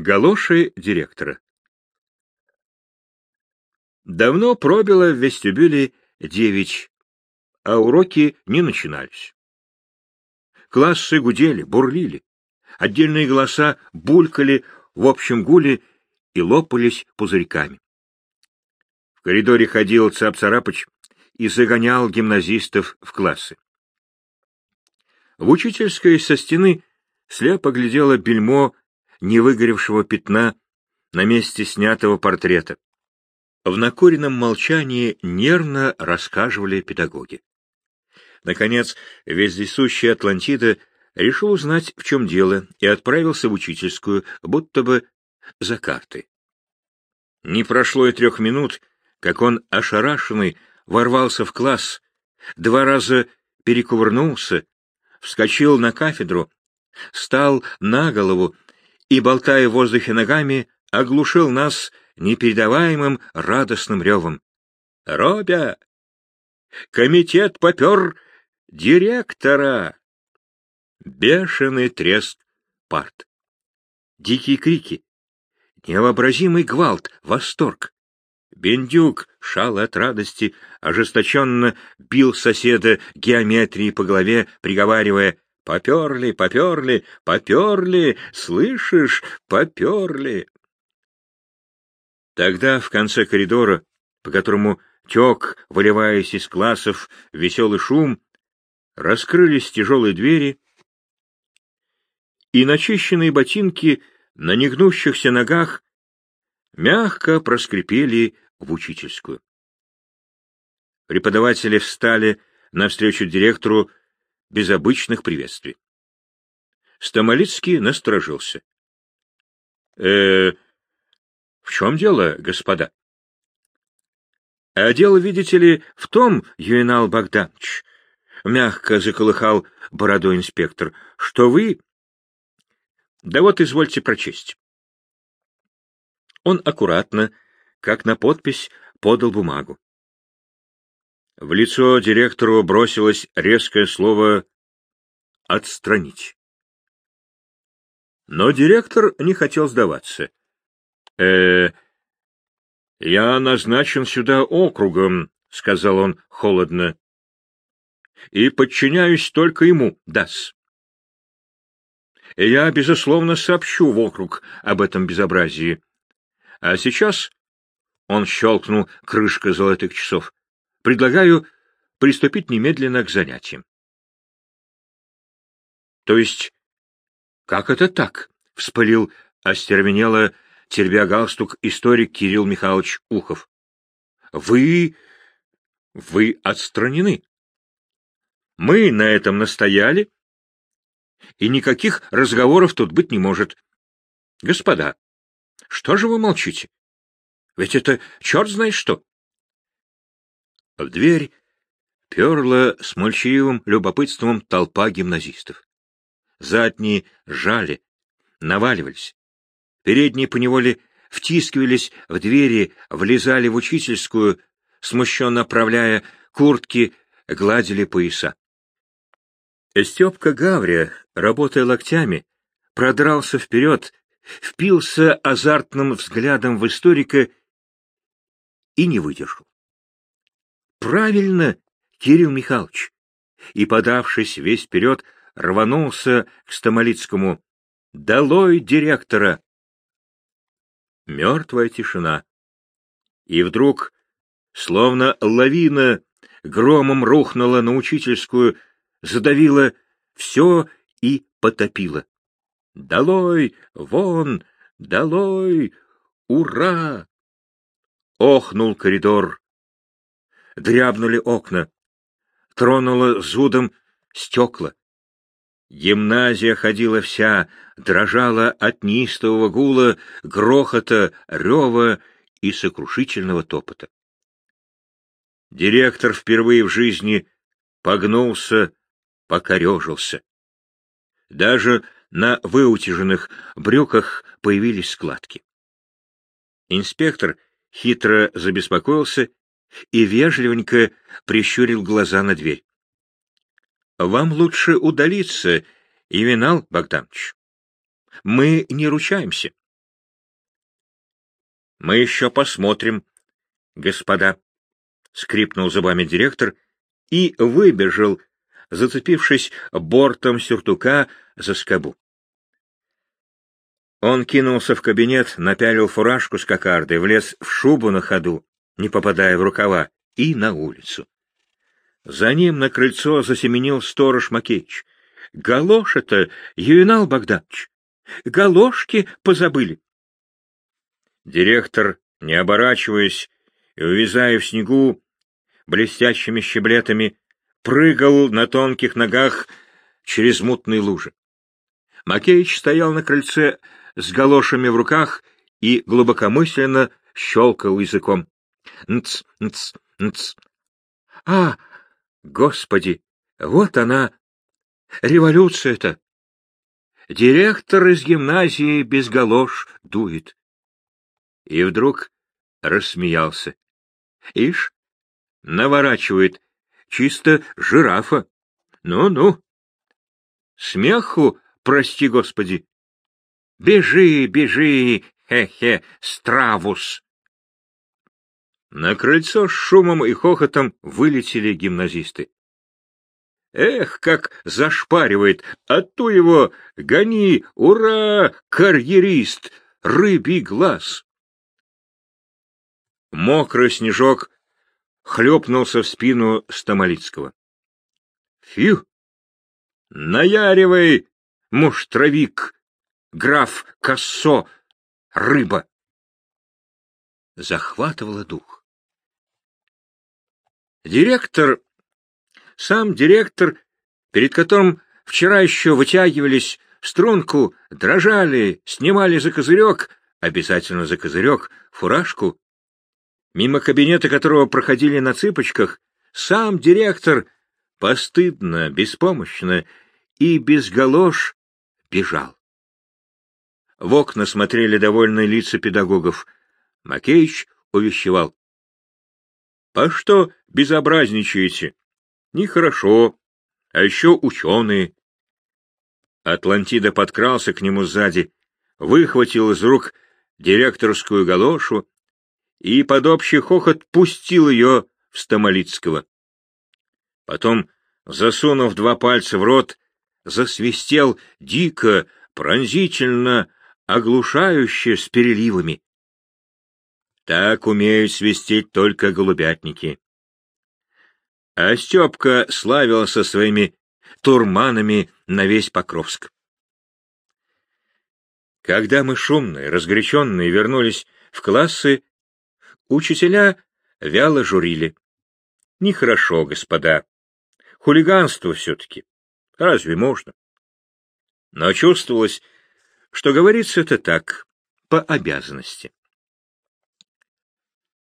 Галоши директора Давно пробило в вестибюле девять, а уроки не начинались. Классы гудели, бурлили. Отдельные голоса булькали в общем гуле и лопались пузырьками. В коридоре ходил Цап-Царапыч и загонял гимназистов в классы. В учительской со стены слепо глядело бельмо невыгоревшего пятна на месте снятого портрета. В накуренном молчании нервно рассказывали педагоги. Наконец, вездесущий Атлантида решил узнать, в чем дело, и отправился в учительскую, будто бы за картой. Не прошло и трех минут, как он, ошарашенный, ворвался в класс, два раза перекувырнулся, вскочил на кафедру, стал на голову и, болтая в воздухе ногами, оглушил нас непередаваемым радостным ревом. «Робя! Комитет попер директора!» Бешеный треск парт. Дикие крики. Невообразимый гвалт, восторг. Бендюк шал от радости, ожесточенно бил соседа геометрии по голове, приговаривая «Поперли, поперли, поперли, слышишь, поперли!» Тогда в конце коридора, по которому тек, выливаясь из классов, веселый шум, раскрылись тяжелые двери, и начищенные ботинки на негнущихся ногах мягко проскрипели в учительскую. Преподаватели встали навстречу директору без обычных приветствий. Стамолицкий насторожился. э в чем дело, господа? — А дело, видите ли, в том, Юинал Богданович, — мягко заколыхал бородой инспектор, — что вы... Да вот извольте прочесть. Он аккуратно, как на подпись, подал бумагу. В лицо директору бросилось резкое слово «отстранить». Но директор не хотел сдаваться. э я назначен сюда округом, — сказал он холодно, — и подчиняюсь только ему, Дас. Я, безусловно, сообщу в округ об этом безобразии. А сейчас, — он щелкнул крышкой золотых часов, — предлагаю приступить немедленно к занятиям. — То есть, как это так? — вспылил остервенело теребя галстук, историк Кирилл Михайлович Ухов. — Вы... вы отстранены. Мы на этом настояли, и никаких разговоров тут быть не может. Господа, что же вы молчите? Ведь это черт знает что. В дверь перла с мольчаливым любопытством толпа гимназистов. Задние жали, наваливались. Передние поневоле втискивались в двери, влезали в учительскую, смущенно оправляя куртки, гладили пояса. Степка Гаврия, работая локтями, продрался вперед, впился азартным взглядом в историка и не выдержал. Правильно, Кирилл Михайлович. И, подавшись весь вперед, рванулся к Стамолицкому. «Долой директора!» Мертвая тишина. И вдруг, словно лавина, громом рухнула на учительскую, задавила все и потопила. «Долой! Вон! Долой! Ура!» Охнул коридор. Дрябнули окна. Тронуло зудом стекла. Гимназия ходила вся, дрожала от неистового гула, грохота, рева и сокрушительного топота. Директор впервые в жизни погнулся, покорежился. Даже на выутяженных брюках появились складки. Инспектор хитро забеспокоился и вежливенько прищурил глаза на дверь. Вам лучше удалиться, Ивенал Богданович. Мы не ручаемся. Мы еще посмотрим, господа, — скрипнул зубами директор и выбежал, зацепившись бортом сюртука за скобу. Он кинулся в кабинет, напялил фуражку с кокардой, влез в шубу на ходу, не попадая в рукава, и на улицу. За ним на крыльцо засеменил сторож Макеич. — Галоша-то, Ювенал Богданович! Галошки позабыли! Директор, не оборачиваясь и увязая в снегу блестящими щеблетами, прыгал на тонких ногах через мутные лужи. Макеич стоял на крыльце с галошами в руках и глубокомысленно щелкал языком. Нц, нц, нц. А, господи, вот она, революция-то. Директор из гимназии без галош дует. И вдруг рассмеялся. Ишь, наворачивает, чисто жирафа. Ну-ну. Смеху, прости господи. Бежи, бежи, хе-хе, стравус. На крыльцо с шумом и хохотом вылетели гимназисты. Эх, как зашпаривает! А то его гони! Ура! Карьерист! Рыбий глаз! Мокрый снежок хлепнулся в спину Стамолицкого. Фью! Наяривай, муштровик! граф Кассо, рыба. Захватывала дух. Директор, сам директор, перед которым вчера еще вытягивались в струнку, дрожали, снимали за козырек, обязательно за козырек, фуражку, мимо кабинета которого проходили на цыпочках, сам директор постыдно, беспомощно и без галош бежал. В окна смотрели довольные лица педагогов. Макеич увещевал. — А что безобразничаете? Нехорошо. А еще ученые. Атлантида подкрался к нему сзади, выхватил из рук директорскую галошу и под общий хохот пустил ее в Стамолицкого. Потом, засунув два пальца в рот, засвистел дико, пронзительно, оглушающе с переливами. Так умеют свистеть только голубятники. А Степка славился своими турманами на весь Покровск. Когда мы шумные, разгоряченные вернулись в классы, учителя вяло журили. Нехорошо, господа. Хулиганство все-таки. Разве можно? Но чувствовалось, что говорится это так, по обязанности.